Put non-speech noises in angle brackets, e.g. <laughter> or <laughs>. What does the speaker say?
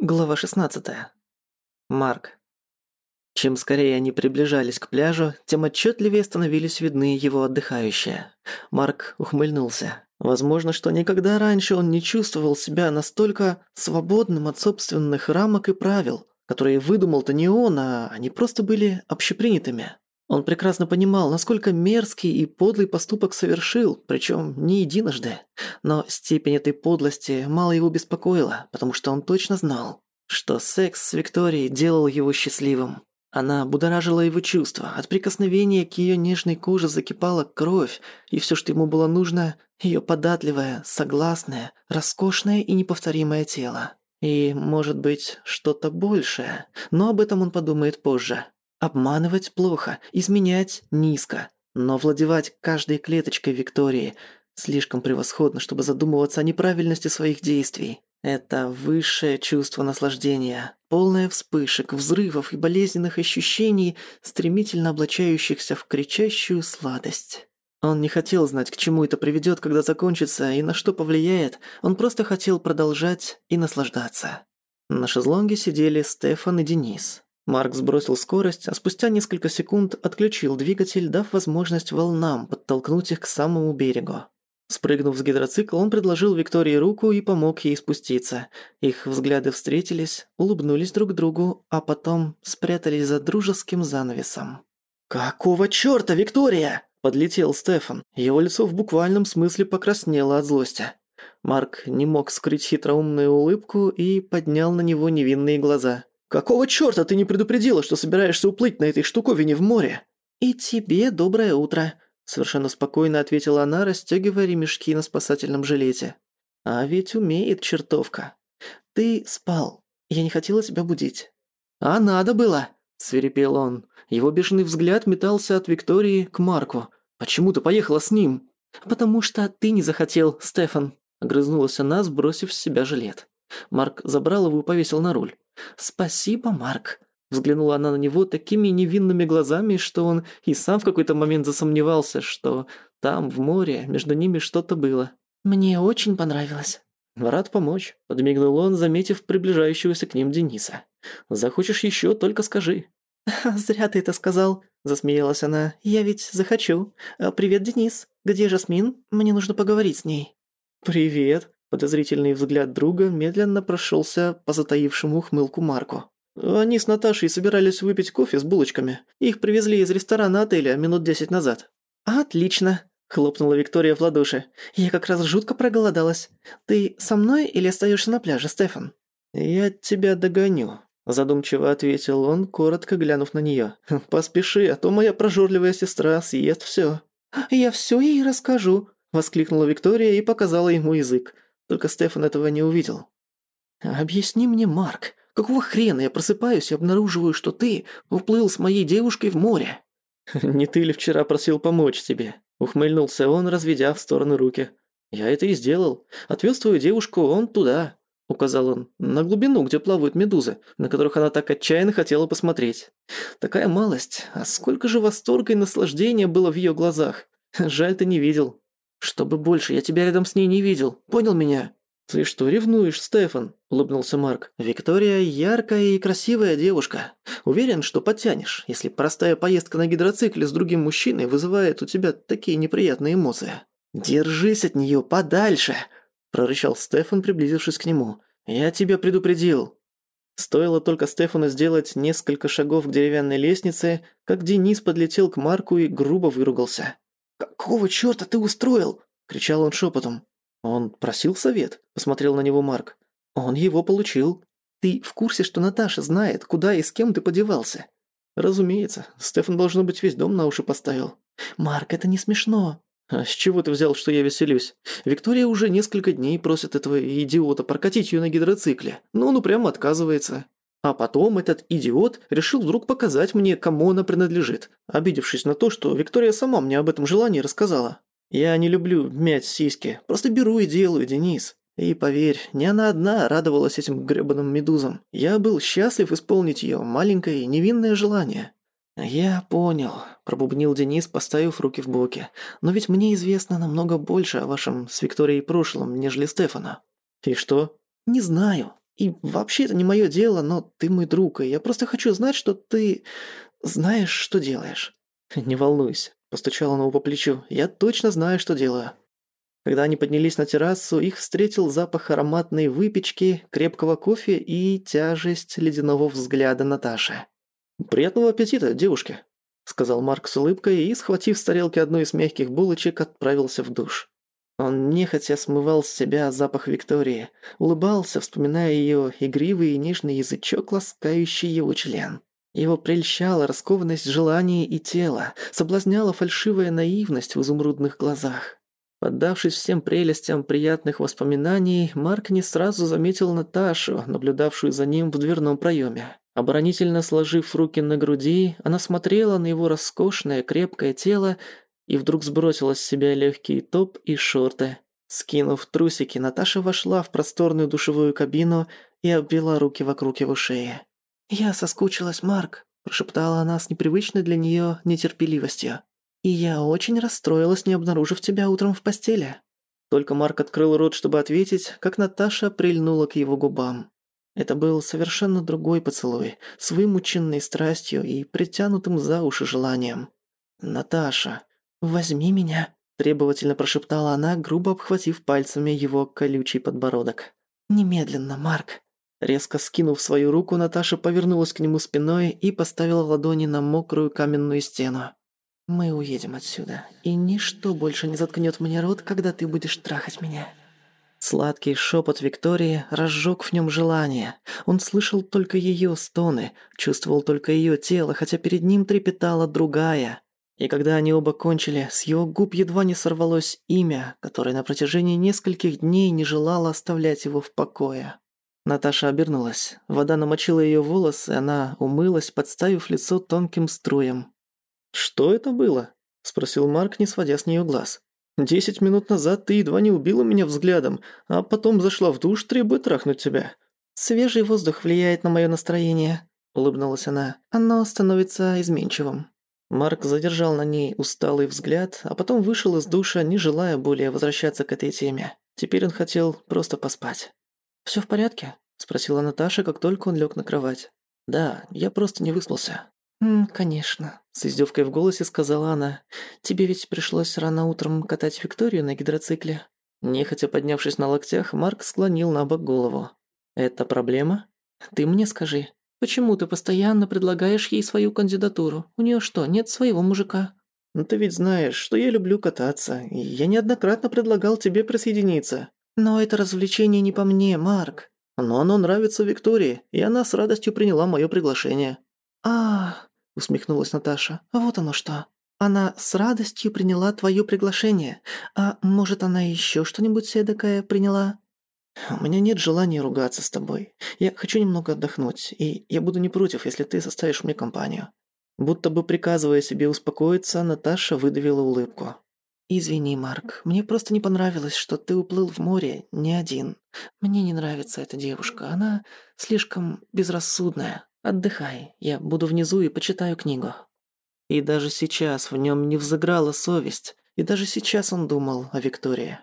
Глава 16. Марк. Чем скорее они приближались к пляжу, тем отчетливее становились видны его отдыхающие. Марк ухмыльнулся. Возможно, что никогда раньше он не чувствовал себя настолько свободным от собственных рамок и правил, которые выдумал-то не он, а они просто были общепринятыми. Он прекрасно понимал, насколько мерзкий и подлый поступок совершил, причем не единожды. Но степень этой подлости мало его беспокоила, потому что он точно знал, что секс с Викторией делал его счастливым. Она будоражила его чувства, от прикосновения к ее нежной коже закипала кровь, и все, что ему было нужно, ее податливое, согласное, роскошное и неповторимое тело. И, может быть, что-то большее, но об этом он подумает позже. Обманывать плохо, изменять низко, но владевать каждой клеточкой Виктории слишком превосходно, чтобы задумываться о неправильности своих действий. Это высшее чувство наслаждения, полное вспышек, взрывов и болезненных ощущений, стремительно облачающихся в кричащую сладость. Он не хотел знать, к чему это приведет, когда закончится, и на что повлияет, он просто хотел продолжать и наслаждаться. На шезлонге сидели Стефан и Денис. Марк сбросил скорость, а спустя несколько секунд отключил двигатель, дав возможность волнам подтолкнуть их к самому берегу. Спрыгнув с гидроцикла, он предложил Виктории руку и помог ей спуститься. Их взгляды встретились, улыбнулись друг другу, а потом спрятались за дружеским занавесом. «Какого чёрта, Виктория?» – подлетел Стефан. Его лицо в буквальном смысле покраснело от злости. Марк не мог скрыть хитроумную улыбку и поднял на него невинные глаза. «Какого чёрта ты не предупредила, что собираешься уплыть на этой штуковине в море?» «И тебе доброе утро», – совершенно спокойно ответила она, расстёгивая ремешки на спасательном жилете. «А ведь умеет чертовка. Ты спал. Я не хотела тебя будить». «А надо было», – свирепел он. Его бешеный взгляд метался от Виктории к Марку. «Почему ты поехала с ним?» «Потому что ты не захотел, Стефан», – огрызнулась она, сбросив с себя жилет. Марк забрал его и повесил на руль. «Спасибо, Марк», – взглянула она на него такими невинными глазами, что он и сам в какой-то момент засомневался, что там, в море, между ними что-то было. «Мне очень понравилось». «Рад помочь», – подмигнул он, заметив приближающегося к ним Дениса. «Захочешь еще, только скажи». <laughs> «Зря ты это сказал», – засмеялась она. «Я ведь захочу. А, привет, Денис. Где Жасмин? Мне нужно поговорить с ней». «Привет», Подозрительный взгляд друга медленно прошелся по затаившему ухмылку Марку. Они с Наташей собирались выпить кофе с булочками. Их привезли из ресторана отеля минут десять назад. «Отлично!» – хлопнула Виктория в ладоши. «Я как раз жутко проголодалась. Ты со мной или остаешься на пляже, Стефан?» «Я тебя догоню», – задумчиво ответил он, коротко глянув на нее. «Поспеши, а то моя прожорливая сестра съест все. «Я все ей расскажу», – воскликнула Виктория и показала ему язык. Только Стефан этого не увидел. «Объясни мне, Марк, какого хрена я просыпаюсь и обнаруживаю, что ты уплыл с моей девушкой в море?» <laughs> «Не ты ли вчера просил помочь тебе?» Ухмыльнулся он, разведя в сторону руки. «Я это и сделал. Отвез твою девушку он туда», — указал он, «на глубину, где плавают медузы, на которых она так отчаянно хотела посмотреть. Такая малость, а сколько же восторга и наслаждения было в ее глазах. Жаль, ты не видел. «Чтобы больше я тебя рядом с ней не видел, понял меня?» «Ты что, ревнуешь, Стефан?» – улыбнулся Марк. «Виктория – яркая и красивая девушка. Уверен, что подтянешь, если простая поездка на гидроцикле с другим мужчиной вызывает у тебя такие неприятные эмоции». «Держись от нее подальше!» – прорычал Стефан, приблизившись к нему. «Я тебя предупредил». Стоило только Стефану сделать несколько шагов к деревянной лестнице, как Денис подлетел к Марку и грубо выругался. «Какого чёрта ты устроил?» – кричал он шепотом. «Он просил совет?» – посмотрел на него Марк. «Он его получил. Ты в курсе, что Наташа знает, куда и с кем ты подевался?» «Разумеется. Стефан, должно быть, весь дом на уши поставил». «Марк, это не смешно». «А с чего ты взял, что я веселюсь? Виктория уже несколько дней просит этого идиота прокатить ее на гидроцикле, но он упрямо отказывается. А потом этот идиот решил вдруг показать мне, кому она принадлежит, обидевшись на то, что Виктория сама мне об этом желании рассказала. Я не люблю мять сиськи, просто беру и делаю, Денис. И поверь, не она одна радовалась этим грёбаным медузам. Я был счастлив исполнить её маленькое невинное желание. «Я понял», – пробубнил Денис, поставив руки в боки. «Но ведь мне известно намного больше о вашем с Викторией прошлом, нежели Стефана». «И что?» «Не знаю. И вообще это не мое дело, но ты мой друг, и я просто хочу знать, что ты знаешь, что делаешь». <laughs> «Не волнуйся», – постучал он его по плечу. «Я точно знаю, что делаю». Когда они поднялись на террасу, их встретил запах ароматной выпечки, крепкого кофе и тяжесть ледяного взгляда Наташи. «Приятного аппетита, девушки», – сказал Марк с улыбкой и, схватив с тарелки одну из мягких булочек, отправился в душ. Он нехотя смывал с себя запах Виктории, улыбался, вспоминая ее игривый и нежный язычок, ласкающий его член. Его прельщала раскованность желания и тела, соблазняла фальшивая наивность в изумрудных глазах. Поддавшись всем прелестям приятных воспоминаний, Марк не сразу заметил Наташу, наблюдавшую за ним в дверном проеме. Оборонительно сложив руки на груди, она смотрела на его роскошное крепкое тело и вдруг сбросила с себя легкий топ и шорты. Скинув трусики, Наташа вошла в просторную душевую кабину и обвела руки вокруг его шеи. «Я соскучилась, Марк», – прошептала она с непривычной для нее нетерпеливостью. И я очень расстроилась, не обнаружив тебя утром в постели». Только Марк открыл рот, чтобы ответить, как Наташа прильнула к его губам. Это был совершенно другой поцелуй, с вымученной страстью и притянутым за уши желанием. «Наташа, возьми меня», – требовательно прошептала она, грубо обхватив пальцами его колючий подбородок. «Немедленно, Марк». Резко скинув свою руку, Наташа повернулась к нему спиной и поставила ладони на мокрую каменную стену. Мы уедем отсюда, и ничто больше не заткнет мне рот, когда ты будешь трахать меня». Сладкий шепот Виктории разжег в нем желание. Он слышал только ее стоны, чувствовал только ее тело, хотя перед ним трепетала другая. И когда они оба кончили, с его губ едва не сорвалось имя, которое на протяжении нескольких дней не желало оставлять его в покое. Наташа обернулась. Вода намочила ее волосы, она умылась, подставив лицо тонким струям. «Что это было?» – спросил Марк, не сводя с нее глаз. «Десять минут назад ты едва не убила меня взглядом, а потом зашла в душ, требуя трахнуть тебя». «Свежий воздух влияет на мое настроение», – улыбнулась она. «Оно становится изменчивым». Марк задержал на ней усталый взгляд, а потом вышел из душа, не желая более возвращаться к этой теме. Теперь он хотел просто поспать. «Всё в порядке?» – спросила Наташа, как только он лег на кровать. «Да, я просто не выспался». «М, конечно», — с издевкой в голосе сказала она. «Тебе ведь пришлось рано утром катать Викторию на гидроцикле». Нехотя поднявшись на локтях, Марк склонил на бок голову. «Это проблема? Ты мне скажи, почему ты постоянно предлагаешь ей свою кандидатуру? У нее что, нет своего мужика?» «Ну ты ведь знаешь, что я люблю кататься, и я неоднократно предлагал тебе присоединиться». «Но это развлечение не по мне, Марк». «Но оно нравится Виктории, и она с радостью приняла мое приглашение». «А, усмехнулась Наташа. «Вот оно что. Она с радостью приняла твое приглашение. А может, она еще что-нибудь эдакое приняла?» «У меня нет желания ругаться с тобой. Я хочу немного отдохнуть, и я буду не против, если ты составишь мне компанию». Будто бы приказывая себе успокоиться, Наташа выдавила улыбку. «Извини, Марк, мне просто не понравилось, что ты уплыл в море не один. Мне не нравится эта девушка, она слишком безрассудная». Отдыхай, я буду внизу и почитаю книгу». И даже сейчас в нем не взыграла совесть, и даже сейчас он думал о Виктории.